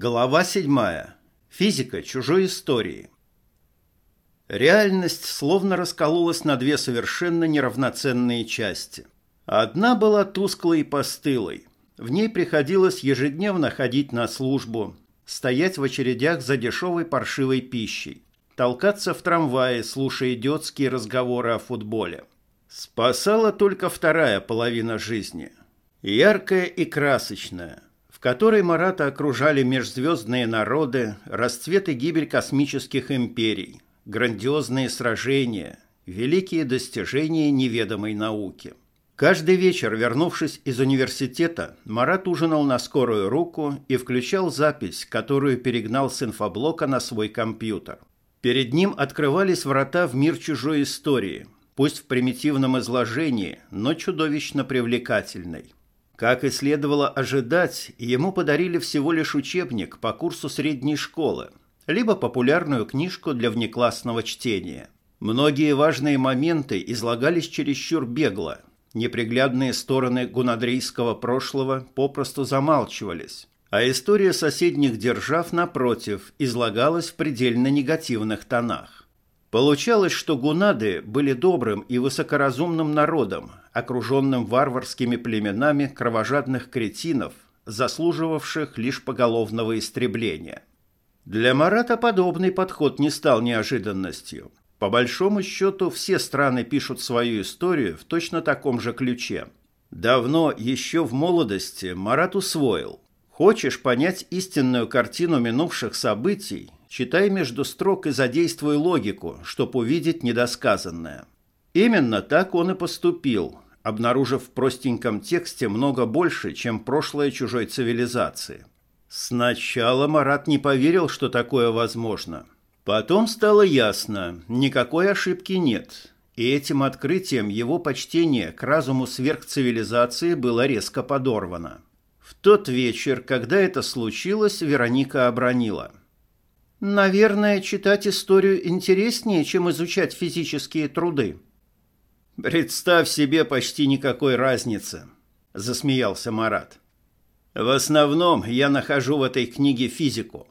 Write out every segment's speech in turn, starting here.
Глава 7. Физика чужой истории. Реальность словно раскололась на две совершенно неравноценные части. Одна была тусклой и постылой. В ней приходилось ежедневно ходить на службу, стоять в очередях за дешевой паршивой пищей, толкаться в трамвае, слушая идиотские разговоры о футболе. Спасала только вторая половина жизни. Яркая и красочная, в которой Марата окружали межзвездные народы, расцвет и гибель космических империй, грандиозные сражения, великие достижения неведомой науки. Каждый вечер, вернувшись из университета, Марат ужинал на скорую руку и включал запись, которую перегнал с инфоблока на свой компьютер. Перед ним открывались врата в мир чужой истории, пусть в примитивном изложении, но чудовищно привлекательной. Как и следовало ожидать, ему подарили всего лишь учебник по курсу средней школы, либо популярную книжку для внеклассного чтения. Многие важные моменты излагались чересчур бегло. Неприглядные стороны гунадрийского прошлого попросту замалчивались, а история соседних держав, напротив, излагалась в предельно негативных тонах. Получалось, что гунады были добрым и высокоразумным народом, окруженным варварскими племенами кровожадных кретинов, заслуживавших лишь поголовного истребления. Для Марата подобный подход не стал неожиданностью. По большому счету, все страны пишут свою историю в точно таком же ключе. Давно, еще в молодости, Марат усвоил. Хочешь понять истинную картину минувших событий, читай между строк и задействуй логику, чтобы увидеть недосказанное. Именно так он и поступил, обнаружив в простеньком тексте много больше, чем прошлое чужой цивилизации. Сначала Марат не поверил, что такое возможно. Потом стало ясно, никакой ошибки нет, и этим открытием его почтение к разуму сверхцивилизации было резко подорвано. В тот вечер, когда это случилось, Вероника обронила. «Наверное, читать историю интереснее, чем изучать физические труды». «Представь себе почти никакой разницы», – засмеялся Марат. «В основном я нахожу в этой книге физику».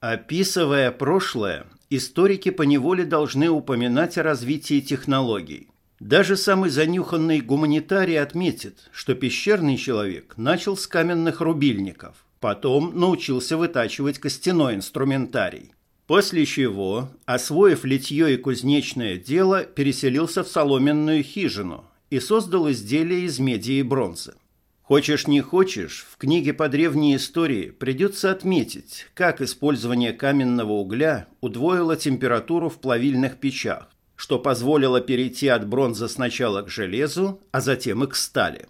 Описывая прошлое, историки поневоле должны упоминать о развитии технологий. Даже самый занюханный гуманитарий отметит, что пещерный человек начал с каменных рубильников, потом научился вытачивать костяной инструментарий. После чего, освоив литье и кузнечное дело, переселился в соломенную хижину и создал изделия из меди и бронзы. Хочешь не хочешь, в книге по древней истории придется отметить, как использование каменного угля удвоило температуру в плавильных печах, что позволило перейти от бронзы сначала к железу, а затем и к стали.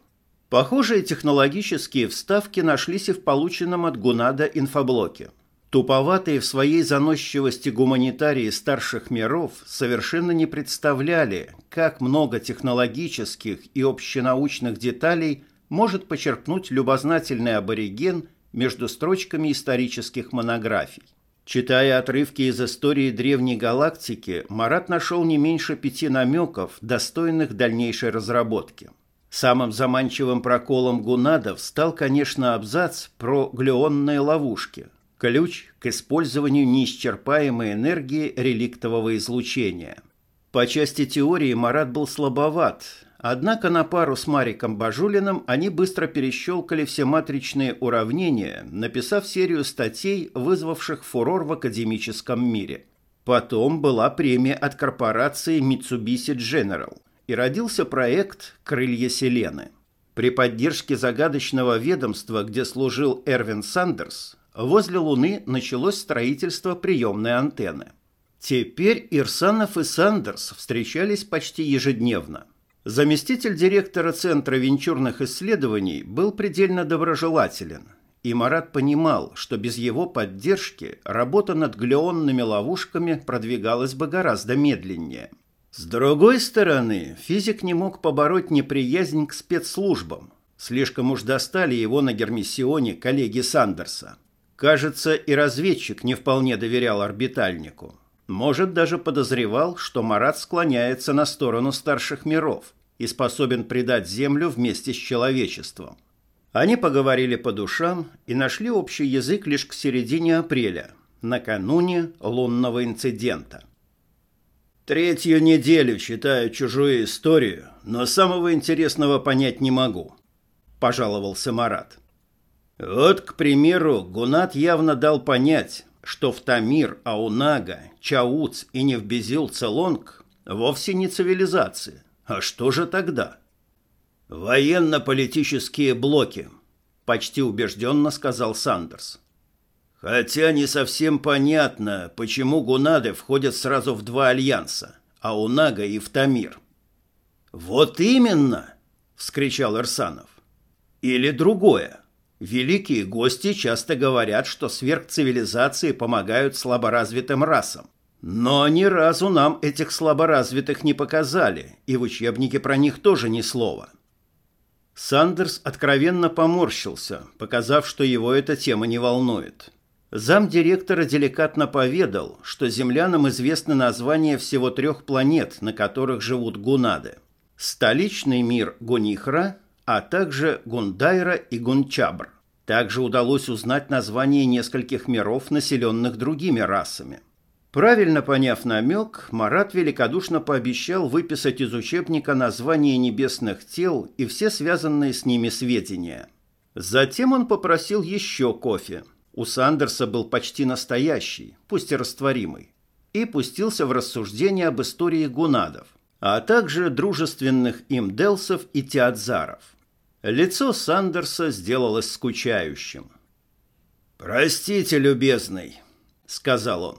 Похожие технологические вставки нашлись и в полученном от Гунада инфоблоке. Туповатые в своей заносчивости гуманитарии старших миров совершенно не представляли, как много технологических и общенаучных деталей может почерпнуть любознательный абориген между строчками исторических монографий. Читая отрывки из истории древней галактики, Марат нашел не меньше пяти намеков, достойных дальнейшей разработки. Самым заманчивым проколом гунадов стал, конечно, абзац про глюонные ловушки – Ключ к использованию неисчерпаемой энергии реликтового излучения. По части теории Марат был слабоват, однако на пару с Мариком Бажулиным они быстро перещелкали все матричные уравнения, написав серию статей, вызвавших фурор в академическом мире. Потом была премия от корпорации Mitsubishi General и родился проект «Крылья Селены». При поддержке загадочного ведомства, где служил Эрвин Сандерс, возле Луны началось строительство приемной антенны. Теперь Ирсанов и Сандерс встречались почти ежедневно. Заместитель директора Центра венчурных исследований был предельно доброжелателен, и Марат понимал, что без его поддержки работа над глионными ловушками продвигалась бы гораздо медленнее. С другой стороны, физик не мог побороть неприязнь к спецслужбам. Слишком уж достали его на Гермиссионе коллеги Сандерса. Кажется, и разведчик не вполне доверял орбитальнику. Может, даже подозревал, что Марат склоняется на сторону старших миров и способен предать Землю вместе с человечеством. Они поговорили по душам и нашли общий язык лишь к середине апреля, накануне лунного инцидента. Третью неделю читаю чужую историю, но самого интересного понять не могу, пожаловался Марат. Вот, к примеру, Гунат явно дал понять, что в Тамир, Аунага, Чауц и Невбезил Целонг вовсе не цивилизации. А что же тогда? Военно-политические блоки, почти убежденно сказал Сандерс. Хотя не совсем понятно, почему гунады входят сразу в два альянса – Аунага и в Тамир. «Вот именно!» – вскричал Ирсанов. «Или другое. Великие гости часто говорят, что сверхцивилизации помогают слаборазвитым расам. Но ни разу нам этих слаборазвитых не показали, и в учебнике про них тоже ни слова». Сандерс откровенно поморщился, показав, что его эта тема не волнует. Замдиректора деликатно поведал, что землянам известны названия всего трех планет, на которых живут гунады. Столичный мир Гунихра, а также Гундайра и Гунчабр. Также удалось узнать названия нескольких миров, населенных другими расами. Правильно поняв намек, Марат великодушно пообещал выписать из учебника названия небесных тел и все связанные с ними сведения. Затем он попросил еще кофе – у Сандерса был почти настоящий, пусть и растворимый, и пустился в рассуждения об истории гунадов, а также дружественных им делсов и теадзаров. Лицо Сандерса сделалось скучающим. «Простите, любезный», — сказал он.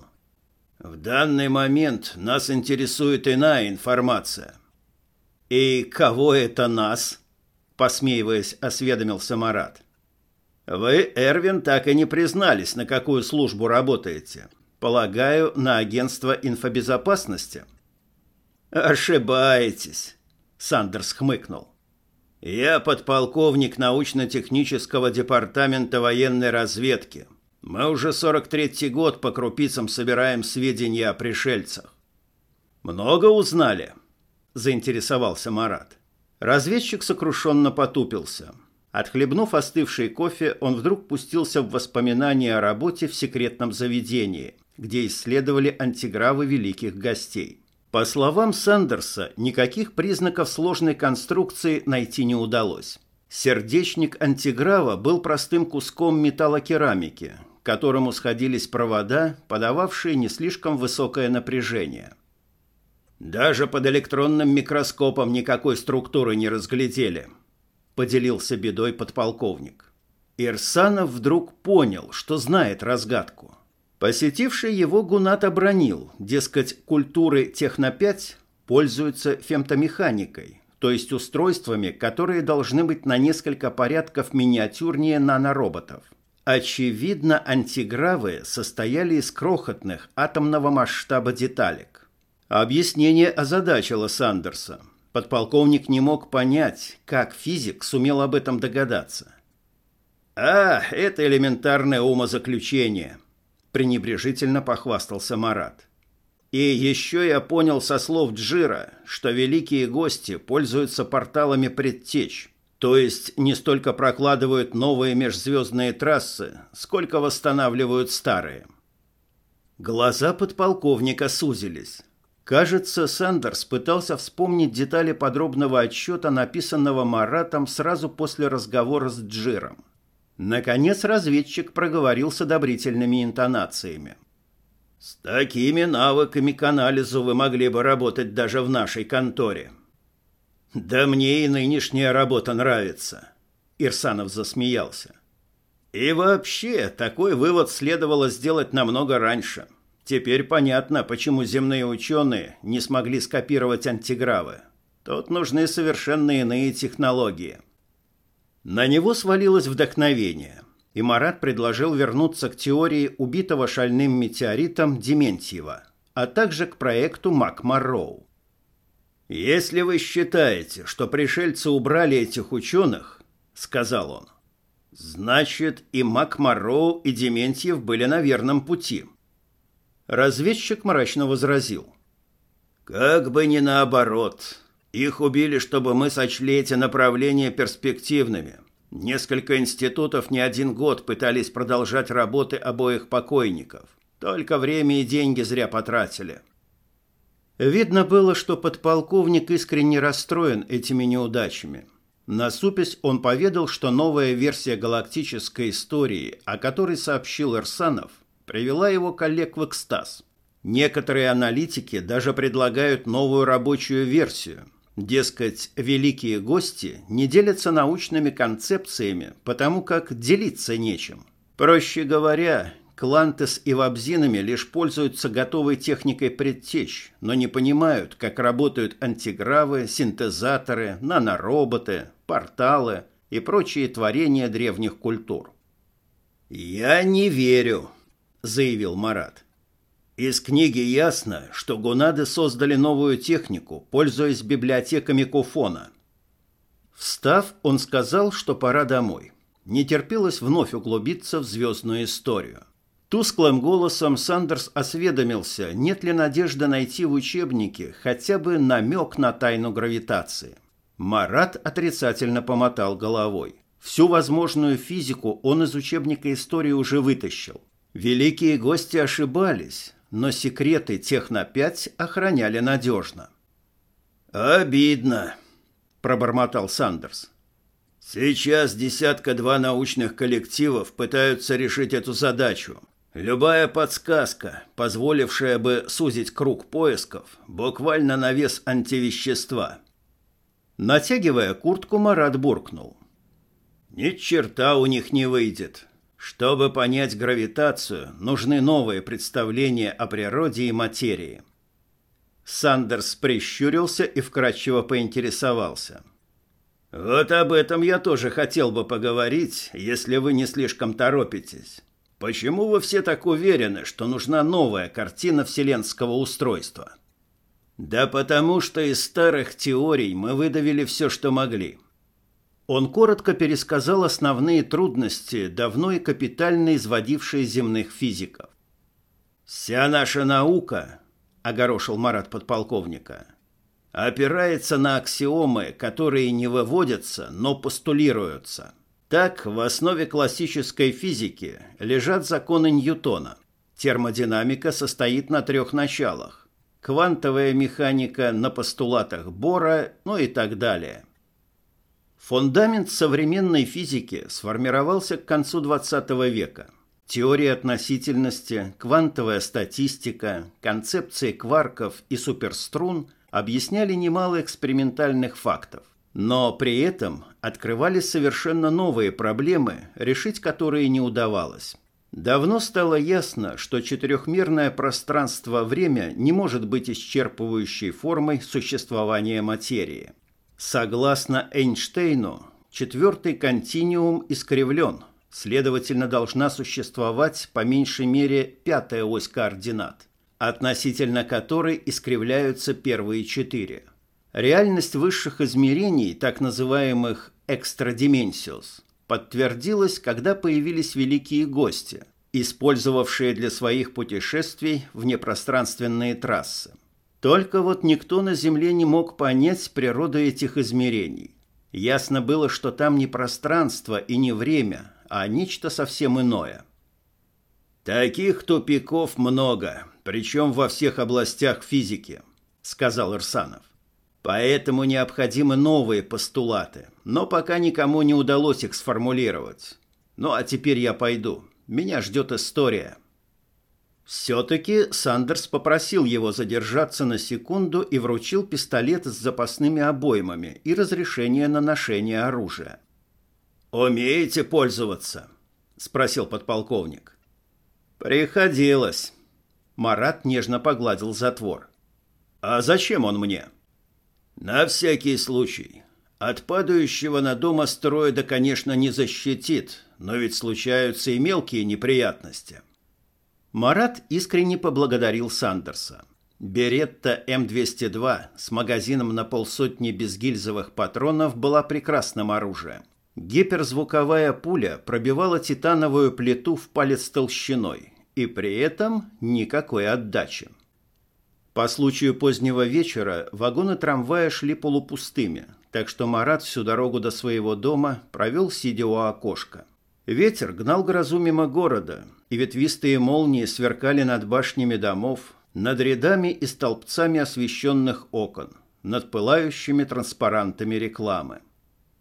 «В данный момент нас интересует иная информация». «И кого это нас?» — посмеиваясь, осведомился Марат. — вы, Эрвин, так и не признались, на какую службу работаете. Полагаю, на агентство инфобезопасности. Ошибаетесь, Сандерс хмыкнул. Я подполковник научно-технического департамента военной разведки. Мы уже 43-й год по крупицам собираем сведения о пришельцах. Много узнали? заинтересовался Марат. Разведчик сокрушенно потупился. Отхлебнув остывший кофе, он вдруг пустился в воспоминания о работе в секретном заведении, где исследовали антигравы великих гостей. По словам Сандерса, никаких признаков сложной конструкции найти не удалось. Сердечник антиграва был простым куском металлокерамики, к которому сходились провода, подававшие не слишком высокое напряжение. Даже под электронным микроскопом никакой структуры не разглядели – поделился бедой подполковник. Ирсанов вдруг понял, что знает разгадку. Посетивший его Гунат обронил, дескать, культуры техно-5 пользуются фемтомеханикой, то есть устройствами, которые должны быть на несколько порядков миниатюрнее нанороботов. Очевидно, антигравы состояли из крохотных атомного масштаба деталек. Объяснение озадачило Сандерса. Подполковник не мог понять, как физик сумел об этом догадаться. «А, это элементарное умозаключение», – пренебрежительно похвастался Марат. «И еще я понял со слов Джира, что великие гости пользуются порталами предтеч, то есть не столько прокладывают новые межзвездные трассы, сколько восстанавливают старые». Глаза подполковника сузились. Кажется, Сандерс пытался вспомнить детали подробного отчета, написанного Маратом сразу после разговора с Джиром. Наконец разведчик проговорил с одобрительными интонациями. «С такими навыками к анализу вы могли бы работать даже в нашей конторе». «Да мне и нынешняя работа нравится», — Ирсанов засмеялся. «И вообще, такой вывод следовало сделать намного раньше». Теперь понятно, почему земные ученые не смогли скопировать антигравы. Тут нужны совершенно иные технологии. На него свалилось вдохновение, и Марат предложил вернуться к теории убитого шальным метеоритом Дементьева, а также к проекту Макмарроу. «Если вы считаете, что пришельцы убрали этих ученых, — сказал он, — значит, и Макмарроу, и Дементьев были на верном пути». Разведчик мрачно возразил. «Как бы ни наоборот. Их убили, чтобы мы сочли эти направления перспективными. Несколько институтов не один год пытались продолжать работы обоих покойников. Только время и деньги зря потратили. Видно было, что подполковник искренне расстроен этими неудачами. Насупясь, он поведал, что новая версия галактической истории, о которой сообщил Ирсанов, привела его коллег в экстаз. Некоторые аналитики даже предлагают новую рабочую версию – Дескать, великие гости не делятся научными концепциями, потому как делиться нечем. Проще говоря, Клантес и Вабзинами лишь пользуются готовой техникой предтеч, но не понимают, как работают антигравы, синтезаторы, нанороботы, порталы и прочие творения древних культур. «Я не верю», — заявил Марат. Из книги ясно, что гунады создали новую технику, пользуясь библиотеками Куфона. Встав, он сказал, что пора домой. Не терпелось вновь углубиться в звездную историю. Тусклым голосом Сандерс осведомился, нет ли надежды найти в учебнике хотя бы намек на тайну гравитации. Марат отрицательно помотал головой. Всю возможную физику он из учебника истории уже вытащил. Великие гости ошибались, но секреты Техно-5 охраняли надежно. «Обидно», – пробормотал Сандерс. «Сейчас десятка-два научных коллективов пытаются решить эту задачу. Любая подсказка, позволившая бы сузить круг поисков, буквально на вес антивещества». Натягивая куртку, Марат буркнул. «Ни черта у них не выйдет. Чтобы понять гравитацию, нужны новые представления о природе и материи. Сандерс прищурился и вкратчиво поинтересовался. «Вот об этом я тоже хотел бы поговорить, если вы не слишком торопитесь. Почему вы все так уверены, что нужна новая картина вселенского устройства?» «Да потому что из старых теорий мы выдавили все, что могли». Он коротко пересказал основные трудности, давно и капитально изводившие земных физиков. «Вся наша наука», — огорошил Марат подполковника, — «опирается на аксиомы, которые не выводятся, но постулируются. Так, в основе классической физики лежат законы Ньютона. Термодинамика состоит на трех началах. Квантовая механика на постулатах Бора, ну и так далее». Фундамент современной физики сформировался к концу XX века. Теория относительности, квантовая статистика, концепции кварков и суперструн объясняли немало экспериментальных фактов. Но при этом открывались совершенно новые проблемы, решить которые не удавалось. Давно стало ясно, что четырехмерное пространство-время не может быть исчерпывающей формой существования материи. Согласно Эйнштейну, четвертый континуум искривлен, следовательно, должна существовать по меньшей мере пятая ось координат, относительно которой искривляются первые четыре. Реальность высших измерений, так называемых экстрадименсиос, подтвердилась, когда появились великие гости, использовавшие для своих путешествий внепространственные трассы. Только вот никто на Земле не мог понять природу этих измерений. Ясно было, что там не пространство и не время, а нечто совсем иное. «Таких тупиков много, причем во всех областях физики», — сказал Ирсанов. «Поэтому необходимы новые постулаты, но пока никому не удалось их сформулировать. Ну а теперь я пойду. Меня ждет история». Все-таки Сандерс попросил его задержаться на секунду и вручил пистолет с запасными обоймами и разрешение на ношение оружия. «Умеете пользоваться?» – спросил подполковник. «Приходилось». Марат нежно погладил затвор. «А зачем он мне?» «На всякий случай. От падающего на дом астероида, конечно, не защитит, но ведь случаются и мелкие неприятности». Марат искренне поблагодарил Сандерса. Беретта М202 с магазином на полсотни безгильзовых патронов была прекрасным оружием. Гиперзвуковая пуля пробивала титановую плиту в палец толщиной, и при этом никакой отдачи. По случаю позднего вечера вагоны трамвая шли полупустыми, так что Марат всю дорогу до своего дома провел, сидя у окошка. Ветер гнал грозу мимо города, и ветвистые молнии сверкали над башнями домов, над рядами и столбцами освещенных окон, над пылающими транспарантами рекламы.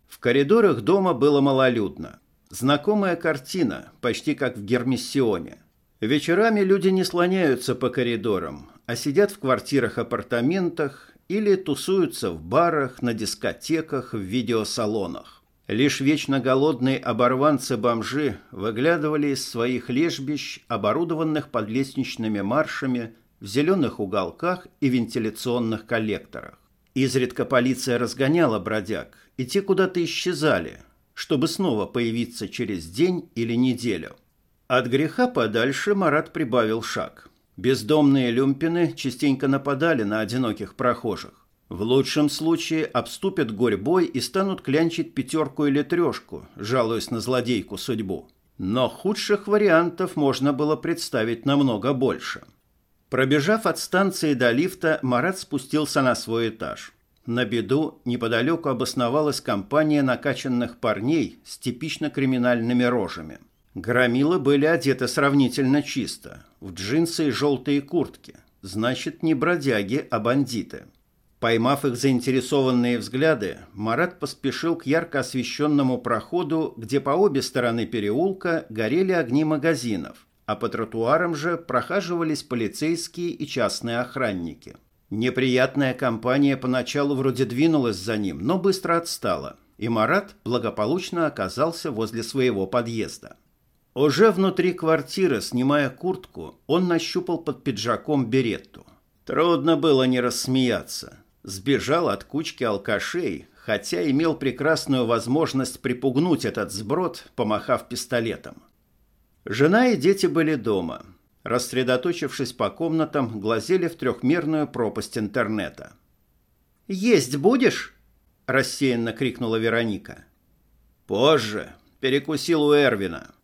В коридорах дома было малолюдно. Знакомая картина, почти как в Гермиссионе. Вечерами люди не слоняются по коридорам, а сидят в квартирах-апартаментах или тусуются в барах, на дискотеках, в видеосалонах. Лишь вечно голодные оборванцы-бомжи выглядывали из своих лежбищ, оборудованных под лестничными маршами, в зеленых уголках и вентиляционных коллекторах. Изредка полиция разгоняла бродяг, и те куда-то исчезали, чтобы снова появиться через день или неделю. От греха подальше Марат прибавил шаг. Бездомные люмпины частенько нападали на одиноких прохожих. В лучшем случае обступят горьбой и станут клянчить пятерку или трешку, жалуясь на злодейку судьбу. Но худших вариантов можно было представить намного больше. Пробежав от станции до лифта, Марат спустился на свой этаж. На беду неподалеку обосновалась компания накачанных парней с типично криминальными рожами. Громилы были одеты сравнительно чисто, в джинсы и желтые куртки. Значит, не бродяги, а бандиты. Поймав их заинтересованные взгляды, Марат поспешил к ярко освещенному проходу, где по обе стороны переулка горели огни магазинов, а по тротуарам же прохаживались полицейские и частные охранники. Неприятная компания поначалу вроде двинулась за ним, но быстро отстала, и Марат благополучно оказался возле своего подъезда. Уже внутри квартиры, снимая куртку, он нащупал под пиджаком беретту. Трудно было не рассмеяться. Сбежал от кучки алкашей, хотя имел прекрасную возможность припугнуть этот сброд, помахав пистолетом. Жена и дети были дома. Рассредоточившись по комнатам, глазели в трехмерную пропасть интернета. «Есть будешь?» – рассеянно крикнула Вероника. «Позже. Перекусил у Эрвина».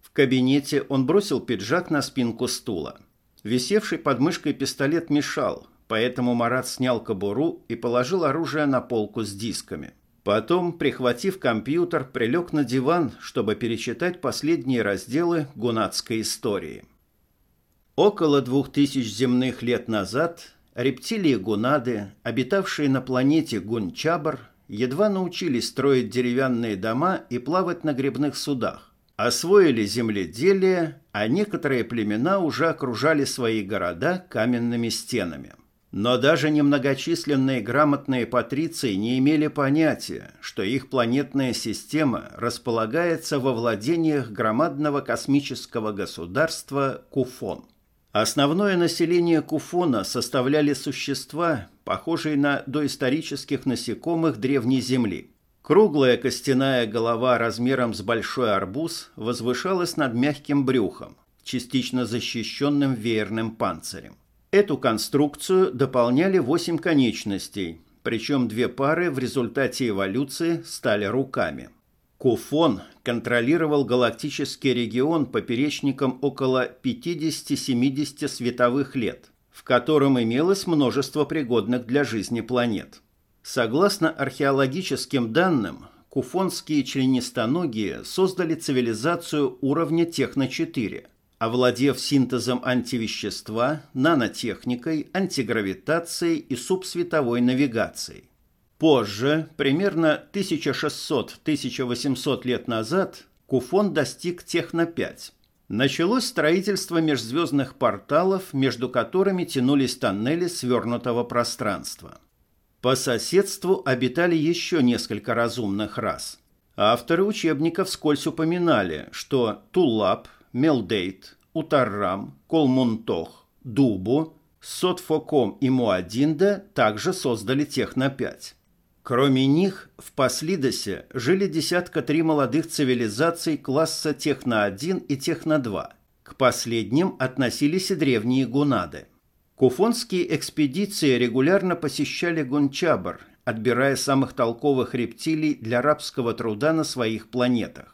В кабинете он бросил пиджак на спинку стула. Висевший под мышкой пистолет мешал, поэтому Марат снял кобуру и положил оружие на полку с дисками. Потом, прихватив компьютер, прилег на диван, чтобы перечитать последние разделы гунатской истории. Около двух тысяч земных лет назад рептилии-гунады, обитавшие на планете Гунчабр, едва научились строить деревянные дома и плавать на грибных судах освоили земледелие, а некоторые племена уже окружали свои города каменными стенами. Но даже немногочисленные грамотные патриции не имели понятия, что их планетная система располагается во владениях громадного космического государства Куфон. Основное население Куфона составляли существа, похожие на доисторических насекомых Древней Земли – Круглая костяная голова размером с большой арбуз возвышалась над мягким брюхом, частично защищенным веерным панцирем. Эту конструкцию дополняли восемь конечностей, причем две пары в результате эволюции стали руками. Куфон контролировал галактический регион поперечником около 50-70 световых лет, в котором имелось множество пригодных для жизни планет. Согласно археологическим данным, куфонские членистоногие создали цивилизацию уровня Техно-4, овладев синтезом антивещества, нанотехникой, антигравитацией и субсветовой навигацией. Позже, примерно 1600-1800 лет назад, Куфон достиг Техно-5. Началось строительство межзвездных порталов, между которыми тянулись тоннели свернутого пространства. По соседству обитали еще несколько разумных рас. Авторы учебников вскользь упоминали, что Тулап, Мелдейт, Утаррам, Колмунтох, Дубу, Сотфоком и Муадинда также создали Техно-5. Кроме них, в Паслидосе жили десятка три молодых цивилизаций класса Техно-1 и Техно-2. К последним относились и древние гунады. Куфонские экспедиции регулярно посещали Гунчабр, отбирая самых толковых рептилий для рабского труда на своих планетах.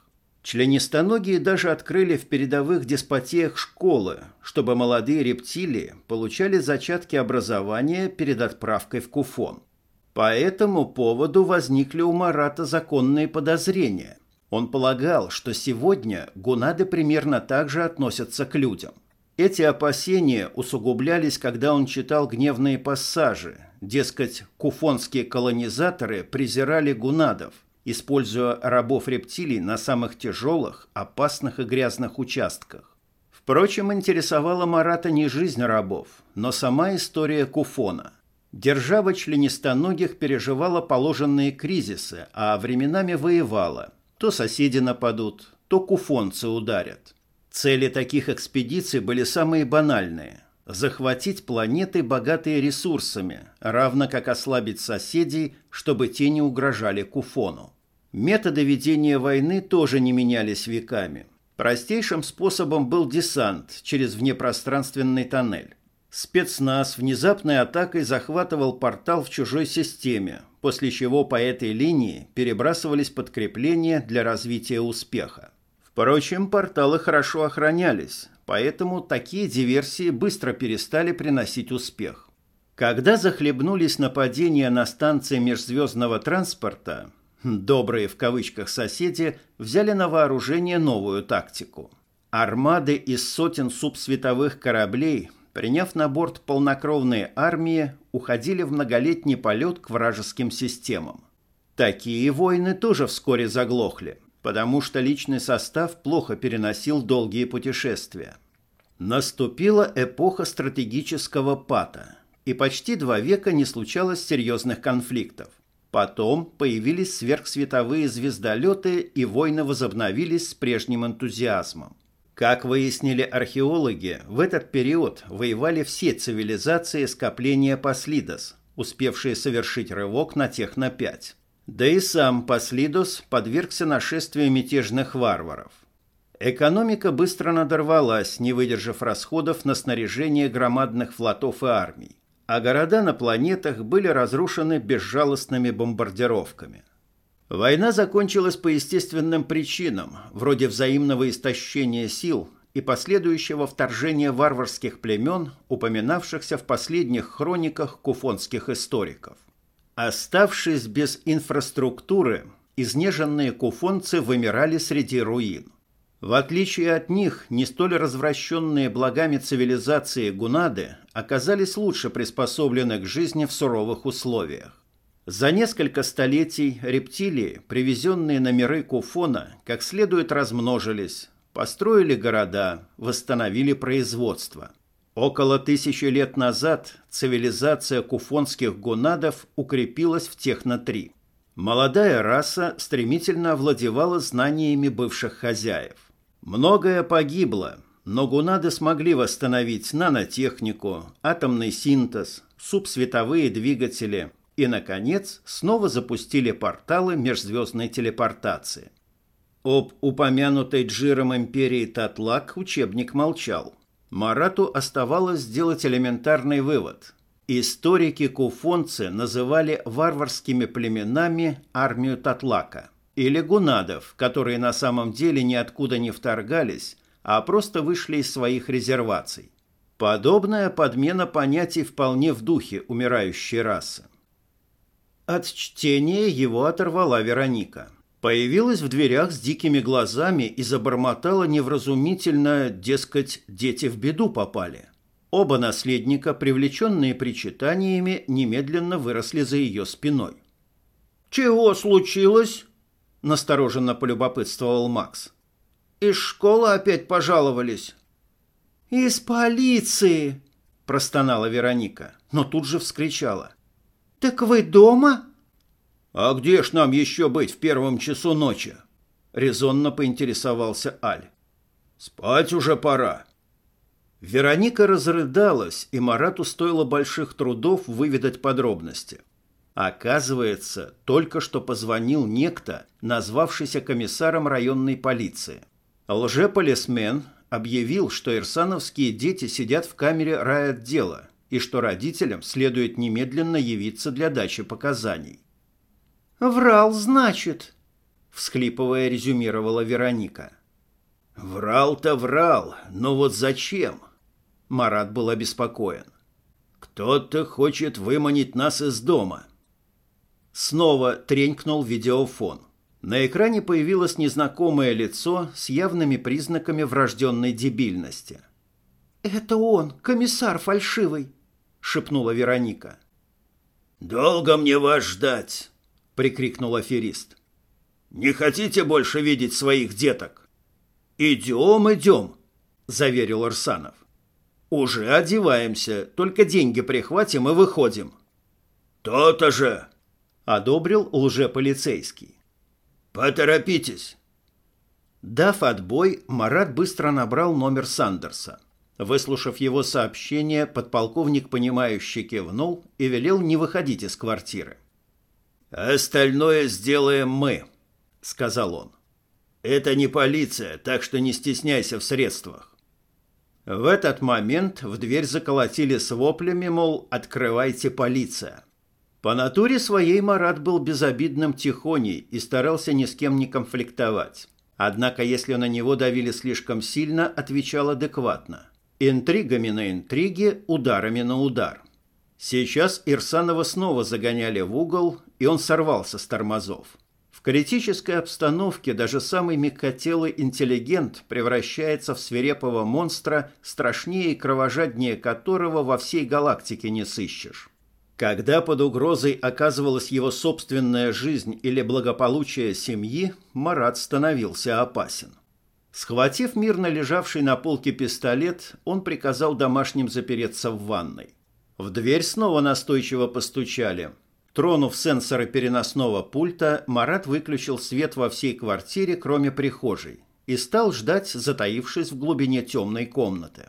Членистоногие даже открыли в передовых деспотиях школы, чтобы молодые рептилии получали зачатки образования перед отправкой в Куфон. По этому поводу возникли у Марата законные подозрения. Он полагал, что сегодня гунады примерно так же относятся к людям. Эти опасения усугублялись, когда он читал гневные пассажи. Дескать, куфонские колонизаторы презирали гунадов, используя рабов-рептилий на самых тяжелых, опасных и грязных участках. Впрочем, интересовала Марата не жизнь рабов, но сама история Куфона. Держава членистоногих переживала положенные кризисы, а временами воевала. То соседи нападут, то куфонцы ударят. Цели таких экспедиций были самые банальные – захватить планеты, богатые ресурсами, равно как ослабить соседей, чтобы те не угрожали Куфону. Методы ведения войны тоже не менялись веками. Простейшим способом был десант через внепространственный тоннель. Спецназ внезапной атакой захватывал портал в чужой системе, после чего по этой линии перебрасывались подкрепления для развития успеха. Впрочем, порталы хорошо охранялись, поэтому такие диверсии быстро перестали приносить успех. Когда захлебнулись нападения на станции межзвездного транспорта, добрые в кавычках соседи взяли на вооружение новую тактику. Армады из сотен субсветовых кораблей приняв на борт полнокровные армии, уходили в многолетний полет к вражеским системам. Такие войны тоже вскоре заглохли, потому что личный состав плохо переносил долгие путешествия. Наступила эпоха стратегического пата, и почти два века не случалось серьезных конфликтов. Потом появились сверхсветовые звездолеты, и войны возобновились с прежним энтузиазмом. Как выяснили археологи, в этот период воевали все цивилизации скопления Паслидос, успевшие совершить рывок на Техно-5. Да и сам Паслидос подвергся нашествию мятежных варваров. Экономика быстро надорвалась, не выдержав расходов на снаряжение громадных флотов и армий, а города на планетах были разрушены безжалостными бомбардировками. Война закончилась по естественным причинам, вроде взаимного истощения сил и последующего вторжения варварских племен, упоминавшихся в последних хрониках куфонских историков. Оставшись без инфраструктуры, изнеженные куфонцы вымирали среди руин. В отличие от них, не столь развращенные благами цивилизации гунады оказались лучше приспособлены к жизни в суровых условиях. За несколько столетий рептилии, привезенные на миры Куфона, как следует размножились, построили города, восстановили производство. Около тысячи лет назад цивилизация куфонских гонадов укрепилась в Техно-3. Молодая раса стремительно овладевала знаниями бывших хозяев. Многое погибло, но гунады смогли восстановить нанотехнику, атомный синтез, субсветовые двигатели, и, наконец, снова запустили порталы межзвездной телепортации. Об упомянутой Джиром империи Татлак учебник молчал. Марату оставалось сделать элементарный вывод. Историки-куфонцы называли варварскими племенами армию Татлака или гунадов, которые на самом деле ниоткуда не вторгались, а просто вышли из своих резерваций. Подобная подмена понятий вполне в духе умирающей расы. От чтения его оторвала Вероника. Появилась в дверях с дикими глазами и забормотала невразумительно, дескать, дети в беду попали. Оба наследника, привлеченные причитаниями, немедленно выросли за ее спиной. «Чего случилось?» – настороженно полюбопытствовал Макс. «Из школы опять пожаловались?» «Из полиции!» – простонала Вероника, но тут же вскричала. «Так вы дома?» «А где ж нам еще быть в первом часу ночи?» — резонно поинтересовался Аль. «Спать уже пора». Вероника разрыдалась, и Марату стоило больших трудов выведать подробности. Оказывается, только что позвонил некто, назвавшийся комиссаром районной полиции. Лжеполисмен объявил, что ирсановские дети сидят в камере райотдела и что родителям следует немедленно явиться для дачи показаний. «Врал, значит», — всхлипывая резюмировала Вероника. «Врал-то врал, но вот зачем?» Марат был обеспокоен. «Кто-то хочет выманить нас из дома». Снова тренькнул видеофон. На экране появилось незнакомое лицо с явными признаками врожденной дебильности. «Это он, комиссар фальшивый!» — шепнула Вероника. «Долго мне вас ждать!» — прикрикнул аферист. «Не хотите больше видеть своих деток?» «Идем, идем!» — заверил Арсанов. «Уже одеваемся, только деньги прихватим и выходим». «То-то же!» — одобрил лжеполицейский. «Поторопитесь!» Дав отбой, Марат быстро набрал номер Сандерса. Выслушав его сообщение, подполковник, понимающе кивнул и велел не выходить из квартиры. «Остальное сделаем мы», — сказал он. «Это не полиция, так что не стесняйся в средствах». В этот момент в дверь заколотили с воплями, мол, «Открывайте, полиция!». По натуре своей Марат был безобидным тихоней и старался ни с кем не конфликтовать. Однако, если на него давили слишком сильно, отвечал адекватно. Интригами на интриги, ударами на удар. Сейчас Ирсанова снова загоняли в угол, и он сорвался с тормозов. В критической обстановке даже самый мягкотелый интеллигент превращается в свирепого монстра, страшнее и кровожаднее которого во всей галактике не сыщешь. Когда под угрозой оказывалась его собственная жизнь или благополучие семьи, Марат становился опасен. Схватив мирно лежавший на полке пистолет, он приказал домашним запереться в ванной. В дверь снова настойчиво постучали. Тронув сенсоры переносного пульта, Марат выключил свет во всей квартире, кроме прихожей, и стал ждать, затаившись в глубине темной комнаты.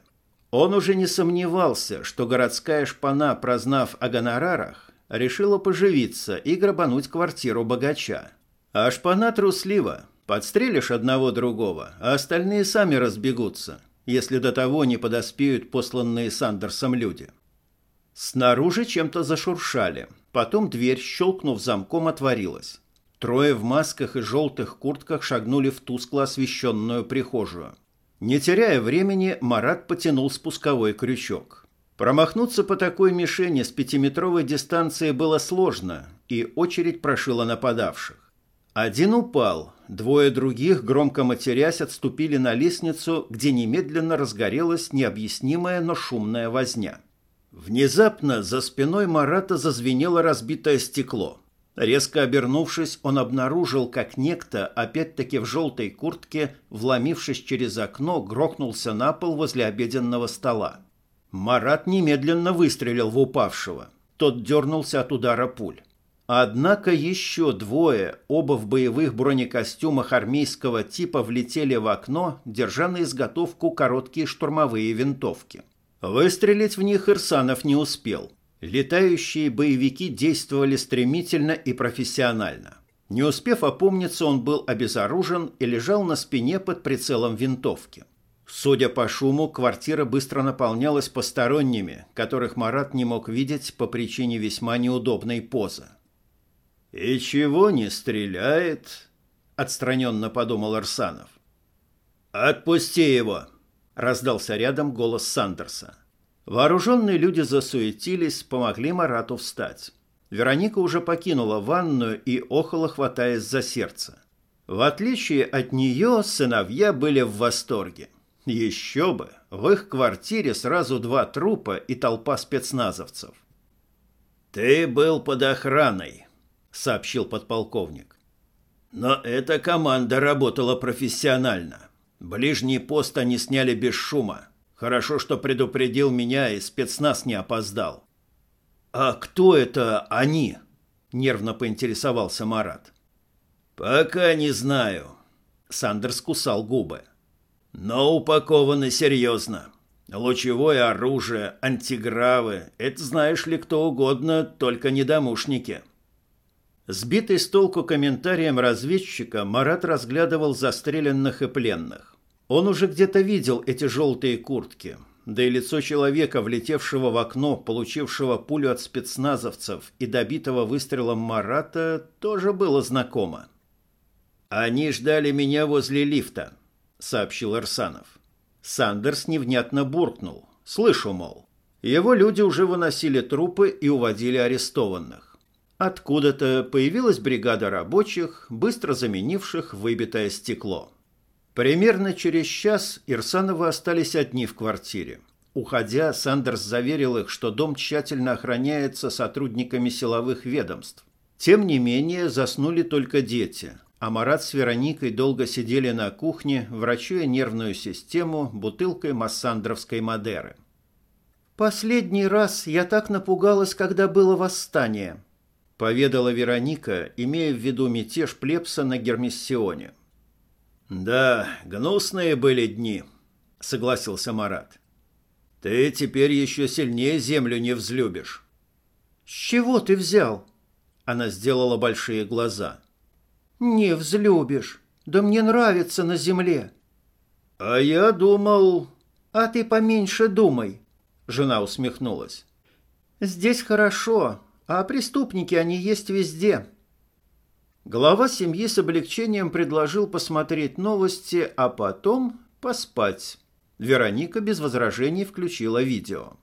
Он уже не сомневался, что городская шпана, прознав о гонорарах, решила поживиться и грабануть квартиру богача. А шпана труслива. Подстрелишь одного другого, а остальные сами разбегутся, если до того не подоспеют посланные Сандерсом люди. Снаружи чем-то зашуршали. Потом дверь, щелкнув замком, отворилась. Трое в масках и желтых куртках шагнули в тускло освещенную прихожую. Не теряя времени, Марат потянул спусковой крючок. Промахнуться по такой мишени с пятиметровой дистанции было сложно, и очередь прошила нападавших. Один упал, двое других, громко матерясь, отступили на лестницу, где немедленно разгорелась необъяснимая, но шумная возня. Внезапно за спиной Марата зазвенело разбитое стекло – Резко обернувшись, он обнаружил, как некто, опять-таки в желтой куртке, вломившись через окно, грохнулся на пол возле обеденного стола. Марат немедленно выстрелил в упавшего. Тот дернулся от удара пуль. Однако еще двое, оба в боевых бронекостюмах армейского типа, влетели в окно, держа на изготовку короткие штурмовые винтовки. Выстрелить в них Ирсанов не успел. Летающие боевики действовали стремительно и профессионально. Не успев опомниться, он был обезоружен и лежал на спине под прицелом винтовки. Судя по шуму, квартира быстро наполнялась посторонними, которых Марат не мог видеть по причине весьма неудобной позы. «И чего не стреляет?» – отстраненно подумал Арсанов. «Отпусти его!» – раздался рядом голос Сандерса. Вооруженные люди засуетились, помогли Марату встать. Вероника уже покинула ванную и охала, хватаясь за сердце. В отличие от нее, сыновья были в восторге. Еще бы, в их квартире сразу два трупа и толпа спецназовцев. «Ты был под охраной», — сообщил подполковник. «Но эта команда работала профессионально. Ближний пост они сняли без шума. Хорошо, что предупредил меня, и спецназ не опоздал. «А кто это они?» – нервно поинтересовался Марат. «Пока не знаю». Сандерс кусал губы. «Но упакованы серьезно. Лучевое оружие, антигравы – это знаешь ли кто угодно, только не домушники». Сбитый с толку комментарием разведчика, Марат разглядывал застреленных и пленных. Он уже где-то видел эти желтые куртки, да и лицо человека, влетевшего в окно, получившего пулю от спецназовцев и добитого выстрелом Марата, тоже было знакомо. «Они ждали меня возле лифта», — сообщил Арсанов. Сандерс невнятно буркнул. «Слышу, мол». Его люди уже выносили трупы и уводили арестованных. Откуда-то появилась бригада рабочих, быстро заменивших выбитое стекло. Примерно через час Ирсановы остались одни в квартире. Уходя, Сандерс заверил их, что дом тщательно охраняется сотрудниками силовых ведомств. Тем не менее, заснули только дети, а Марат с Вероникой долго сидели на кухне, врачуя нервную систему бутылкой массандровской Мадеры. «Последний раз я так напугалась, когда было восстание», — поведала Вероника, имея в виду мятеж плебса на Гермиссионе. «Да, гнусные были дни», — согласился Марат. «Ты теперь еще сильнее землю не взлюбишь». «С чего ты взял?» Она сделала большие глаза. «Не взлюбишь. Да мне нравится на земле». «А я думал...» «А ты поменьше думай», — жена усмехнулась. «Здесь хорошо, а преступники они есть везде». Глава семьи с облегчением предложил посмотреть новости, а потом поспать. Вероника без возражений включила видео.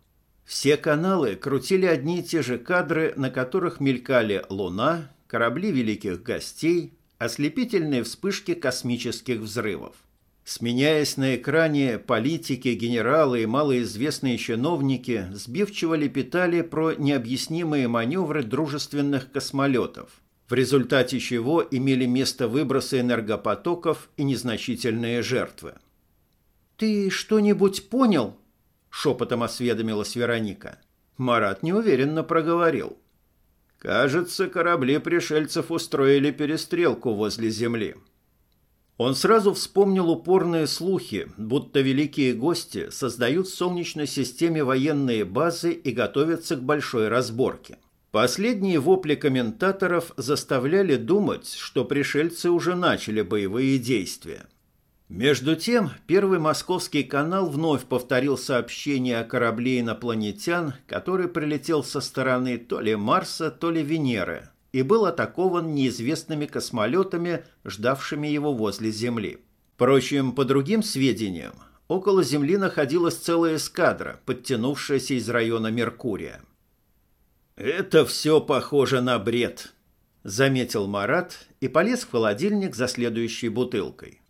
Все каналы крутили одни и те же кадры, на которых мелькали луна, корабли великих гостей, ослепительные вспышки космических взрывов. Сменяясь на экране, политики, генералы и малоизвестные чиновники сбивчиво лепетали про необъяснимые маневры дружественных космолетов – в результате чего имели место выбросы энергопотоков и незначительные жертвы. «Ты что-нибудь понял?» – шепотом осведомилась Вероника. Марат неуверенно проговорил. «Кажется, корабли пришельцев устроили перестрелку возле Земли». Он сразу вспомнил упорные слухи, будто великие гости создают в Солнечной системе военные базы и готовятся к большой разборке. Последние вопли комментаторов заставляли думать, что пришельцы уже начали боевые действия. Между тем, первый московский канал вновь повторил сообщение о корабле инопланетян, который прилетел со стороны то ли Марса, то ли Венеры, и был атакован неизвестными космолетами, ждавшими его возле Земли. Впрочем, по другим сведениям, около Земли находилась целая эскадра, подтянувшаяся из района Меркурия. «Это все похоже на бред», — заметил Марат и полез в холодильник за следующей бутылкой.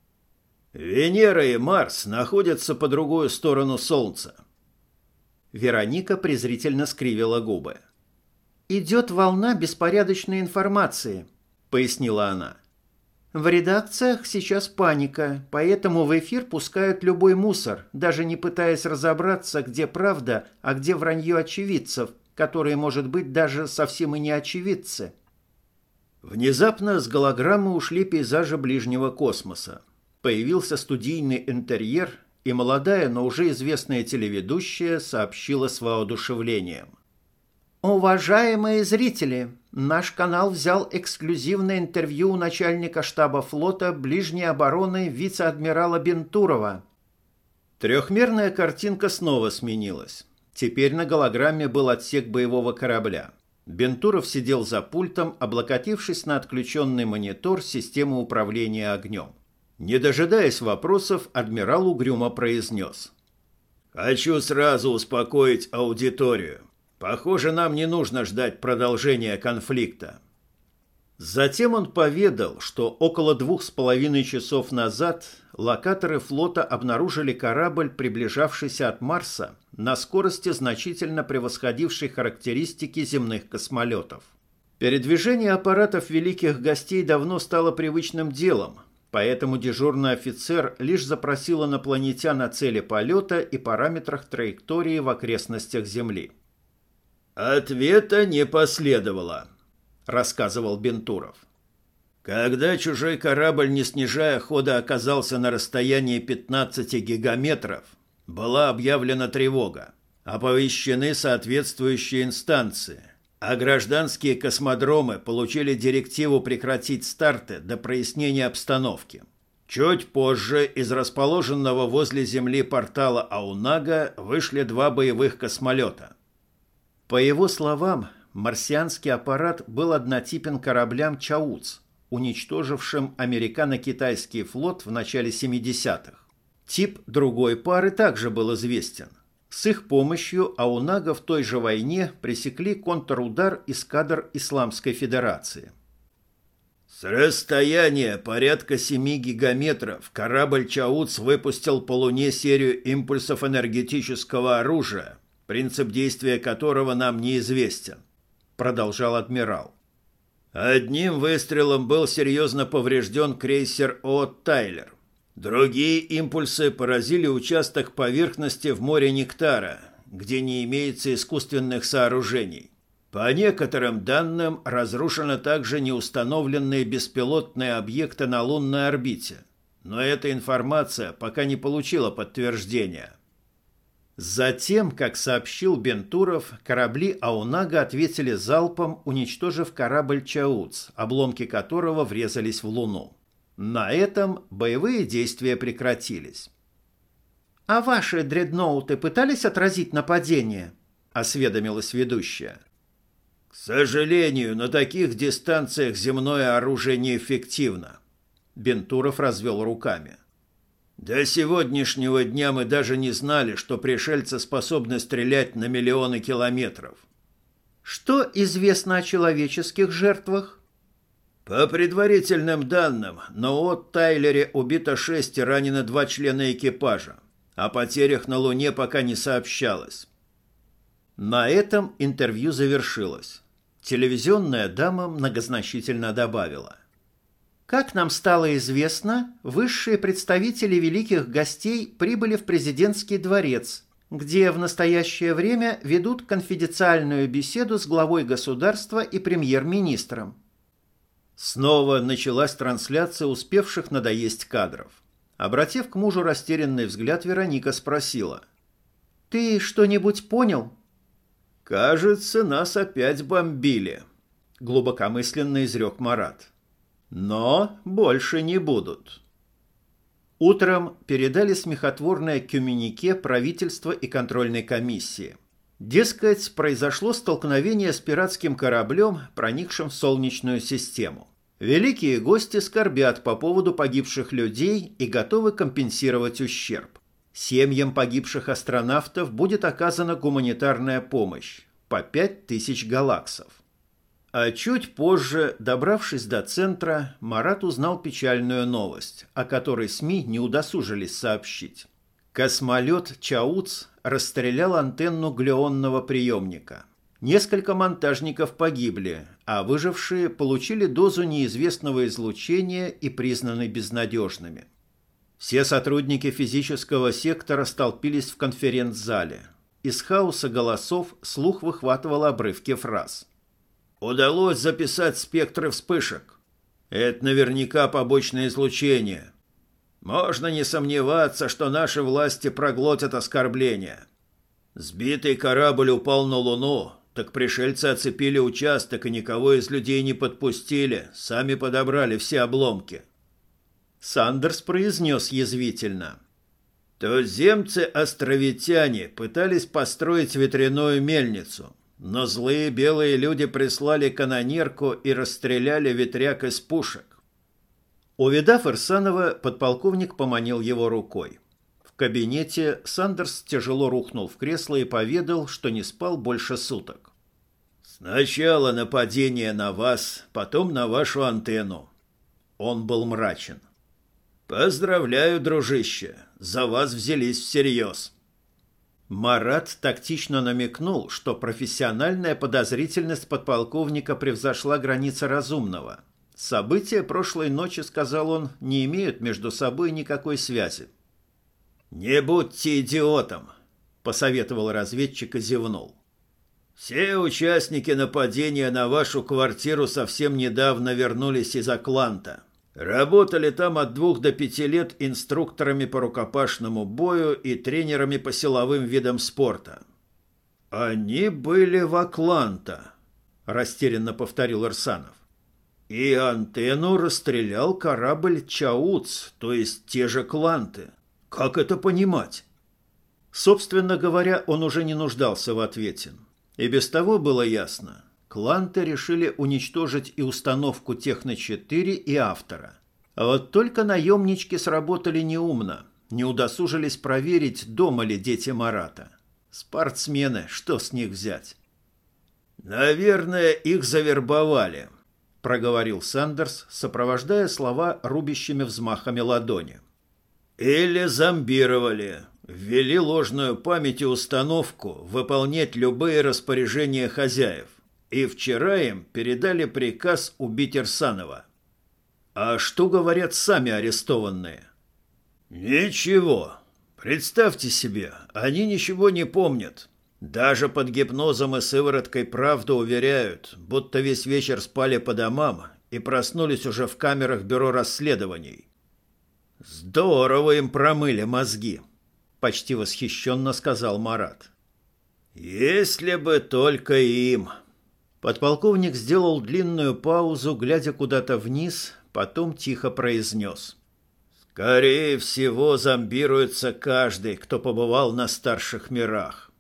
«Венера и Марс находятся по другую сторону Солнца». Вероника презрительно скривила губы. «Идет волна беспорядочной информации», — пояснила она. «В редакциях сейчас паника, поэтому в эфир пускают любой мусор, даже не пытаясь разобраться, где правда, а где вранье очевидцев, которые, может быть, даже совсем и не очевидцы. Внезапно с голограммы ушли пейзажи ближнего космоса. Появился студийный интерьер, и молодая, но уже известная телеведущая сообщила с воодушевлением. Уважаемые зрители, наш канал взял эксклюзивное интервью у начальника штаба флота ближней обороны вице-адмирала Бентурова. Трехмерная картинка снова сменилась. Теперь на голограмме был отсек боевого корабля. Бентуров сидел за пультом, облокотившись на отключенный монитор системы управления огнем. Не дожидаясь вопросов, адмирал угрюмо произнес. «Хочу сразу успокоить аудиторию. Похоже, нам не нужно ждать продолжения конфликта. Затем он поведал, что около двух с половиной часов назад локаторы флота обнаружили корабль, приближавшийся от Марса на скорости, значительно превосходившей характеристики земных космолетов. Передвижение аппаратов великих гостей давно стало привычным делом, поэтому дежурный офицер лишь запросил инопланетян о цели полета и параметрах траектории в окрестностях Земли. Ответа не последовало. – рассказывал Бентуров. Когда чужой корабль, не снижая хода, оказался на расстоянии 15 гигаметров, была объявлена тревога. Оповещены соответствующие инстанции, а гражданские космодромы получили директиву прекратить старты до прояснения обстановки. Чуть позже из расположенного возле Земли портала Аунага вышли два боевых космолета. По его словам, марсианский аппарат был однотипен кораблям «Чауц», уничтожившим американо-китайский флот в начале 70-х. Тип другой пары также был известен. С их помощью Аунага в той же войне пресекли контрудар эскадр Исламской Федерации. С расстояния порядка 7 гигаметров корабль «Чауц» выпустил по Луне серию импульсов энергетического оружия, принцип действия которого нам неизвестен, продолжал адмирал. Одним выстрелом был серьезно поврежден крейсер О. Тайлер. Другие импульсы поразили участок поверхности в море Нектара, где не имеется искусственных сооружений. По некоторым данным, разрушены также неустановленные беспилотные объекты на лунной орбите, но эта информация пока не получила подтверждения. Затем, как сообщил Бентуров, корабли Аунага ответили залпом, уничтожив корабль Чауц, обломки которого врезались в Луну. На этом боевые действия прекратились. «А ваши дредноуты пытались отразить нападение?» – осведомилась ведущая. «К сожалению, на таких дистанциях земное оружие неэффективно», – Бентуров развел руками. – до сегодняшнего дня мы даже не знали, что пришельцы способны стрелять на миллионы километров. Что известно о человеческих жертвах? По предварительным данным, на от Тайлере убито шесть и ранено два члена экипажа. О потерях на Луне пока не сообщалось. На этом интервью завершилось. Телевизионная дама многозначительно добавила – как нам стало известно, высшие представители великих гостей прибыли в президентский дворец, где в настоящее время ведут конфиденциальную беседу с главой государства и премьер-министром. Снова началась трансляция успевших надоесть кадров. Обратив к мужу растерянный взгляд, Вероника спросила. «Ты что-нибудь понял?» «Кажется, нас опять бомбили», — глубокомысленно изрек Марат. Но больше не будут. Утром передали смехотворное коммюнике правительства и контрольной комиссии. Дескать, произошло столкновение с пиратским кораблем, проникшим в Солнечную систему. Великие гости скорбят по поводу погибших людей и готовы компенсировать ущерб. Семьям погибших астронавтов будет оказана гуманитарная помощь по 5000 галаксов. А чуть позже, добравшись до центра, Марат узнал печальную новость, о которой СМИ не удосужились сообщить. Космолет «Чауц» расстрелял антенну глеонного приемника. Несколько монтажников погибли, а выжившие получили дозу неизвестного излучения и признаны безнадежными. Все сотрудники физического сектора столпились в конференц-зале. Из хаоса голосов слух выхватывал обрывки фраз – Удалось записать спектры вспышек. Это наверняка побочное излучение. Можно не сомневаться, что наши власти проглотят оскорбления. Сбитый корабль упал на Луну, так пришельцы оцепили участок и никого из людей не подпустили, сами подобрали все обломки. Сандерс произнес язвительно. Туземцы-островитяне пытались построить ветряную мельницу – но злые белые люди прислали канонерку и расстреляли ветряк из пушек. Увидав Ирсанова, подполковник поманил его рукой. В кабинете Сандерс тяжело рухнул в кресло и поведал, что не спал больше суток. «Сначала нападение на вас, потом на вашу антенну». Он был мрачен. «Поздравляю, дружище, за вас взялись всерьез». Марат тактично намекнул, что профессиональная подозрительность подполковника превзошла границы разумного. События прошлой ночи, сказал он, не имеют между собой никакой связи. «Не будьте идиотом», — посоветовал разведчик и зевнул. «Все участники нападения на вашу квартиру совсем недавно вернулись из Акланта. Работали там от двух до пяти лет инструкторами по рукопашному бою и тренерами по силовым видам спорта. «Они были в Акланта», – растерянно повторил Арсанов. «И антенну расстрелял корабль Чауц, то есть те же кланты. Как это понимать?» Собственно говоря, он уже не нуждался в ответе. И без того было ясно. Кланты решили уничтожить и установку Техно-4, и автора. А вот только наемнички сработали неумно, не удосужились проверить, дома ли дети Марата. Спортсмены, что с них взять? «Наверное, их завербовали», — проговорил Сандерс, сопровождая слова рубящими взмахами ладони. «Или зомбировали, ввели ложную память и установку выполнять любые распоряжения хозяев, и вчера им передали приказ убить Ирсанова». «А что говорят сами арестованные?» «Ничего. Представьте себе, они ничего не помнят». Даже под гипнозом и сывороткой правду уверяют, будто весь вечер спали по домам и проснулись уже в камерах бюро расследований. Здорово им промыли мозги, почти восхищенно сказал Марат. Если бы только им. Подполковник сделал длинную паузу, глядя куда-то вниз, потом тихо произнес. Скорее всего, зомбируется каждый, кто побывал на старших мирах.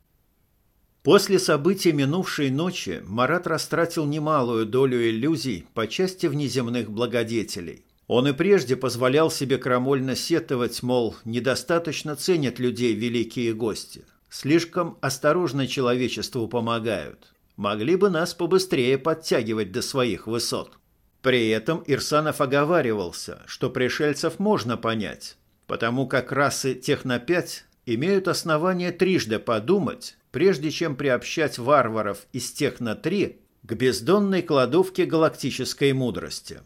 После событий минувшей ночи Марат растратил немалую долю иллюзий по части внеземных благодетелей. Он и прежде позволял себе крамольно сетовать, мол, недостаточно ценят людей великие гости. Слишком осторожно человечеству помогают. Могли бы нас побыстрее подтягивать до своих высот. При этом Ирсанов оговаривался, что пришельцев можно понять, потому как расы Техно-5 имеют основания трижды подумать, прежде чем приобщать варваров из Техно-3 к бездонной кладовке галактической мудрости.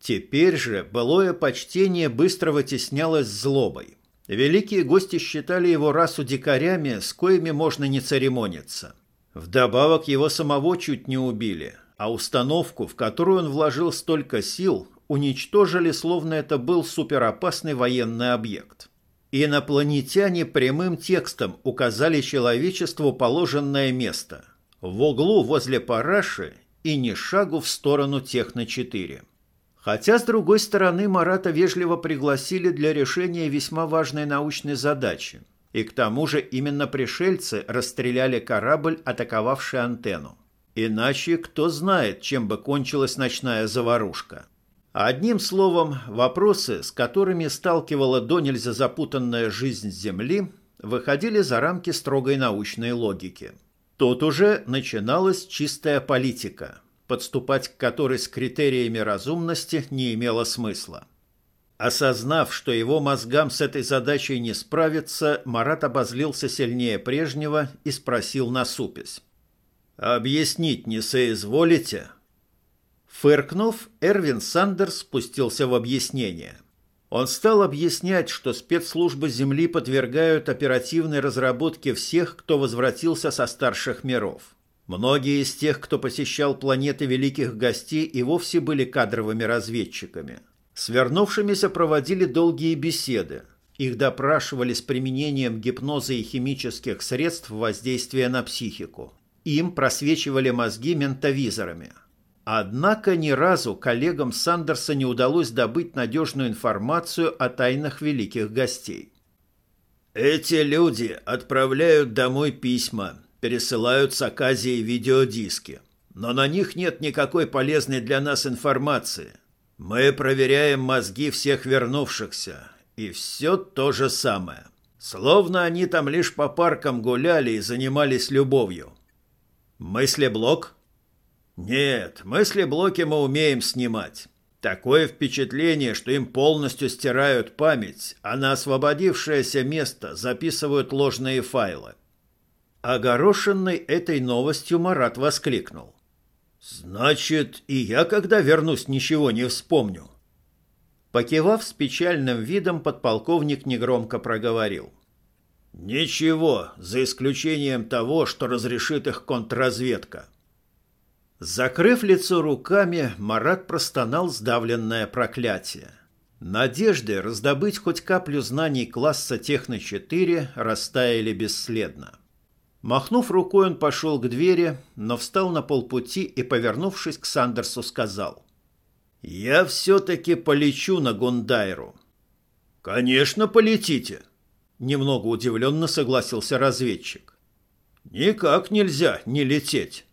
Теперь же былое почтение быстро вытеснялось злобой. Великие гости считали его расу дикарями, с коими можно не церемониться. Вдобавок его самого чуть не убили, а установку, в которую он вложил столько сил, уничтожили, словно это был суперопасный военный объект. Инопланетяне прямым текстом указали человечеству положенное место в углу возле параши и ни шагу в сторону Техно-4. Хотя, с другой стороны, Марата вежливо пригласили для решения весьма важной научной задачи. И к тому же именно пришельцы расстреляли корабль, атаковавший антенну. Иначе кто знает, чем бы кончилась ночная заварушка. Одним словом, вопросы, с которыми сталкивала до нельзя запутанная жизнь Земли, выходили за рамки строгой научной логики. Тут уже начиналась чистая политика, подступать к которой с критериями разумности не имело смысла. Осознав, что его мозгам с этой задачей не справиться, Марат обозлился сильнее прежнего и спросил насупясь. «Объяснить не соизволите?» Фыркнув, Эрвин Сандерс спустился в объяснение. Он стал объяснять, что спецслужбы Земли подвергают оперативной разработке всех, кто возвратился со старших миров. Многие из тех, кто посещал планеты великих гостей, и вовсе были кадровыми разведчиками. Свернувшимися проводили долгие беседы. Их допрашивали с применением гипноза и химических средств воздействия на психику. Им просвечивали мозги ментовизорами – Однако ни разу коллегам Сандерса не удалось добыть надежную информацию о тайнах великих гостей. «Эти люди отправляют домой письма, пересылают с Аказии видеодиски, но на них нет никакой полезной для нас информации. Мы проверяем мозги всех вернувшихся, и все то же самое. Словно они там лишь по паркам гуляли и занимались любовью». «Мыслеблок?» Нет, мысли-блоки мы умеем снимать. Такое впечатление, что им полностью стирают память, а на освободившееся место записывают ложные файлы. Огорошенный этой новостью Марат воскликнул. «Значит, и я, когда вернусь, ничего не вспомню». Покивав с печальным видом, подполковник негромко проговорил. «Ничего, за исключением того, что разрешит их контрразведка». Закрыв лицо руками, Марат простонал сдавленное проклятие. Надежды раздобыть хоть каплю знаний класса Техно-4 растаяли бесследно. Махнув рукой, он пошел к двери, но встал на полпути и, повернувшись к Сандерсу, сказал. «Я все-таки полечу на Гундайру». «Конечно, полетите», — немного удивленно согласился разведчик. «Никак нельзя не лететь».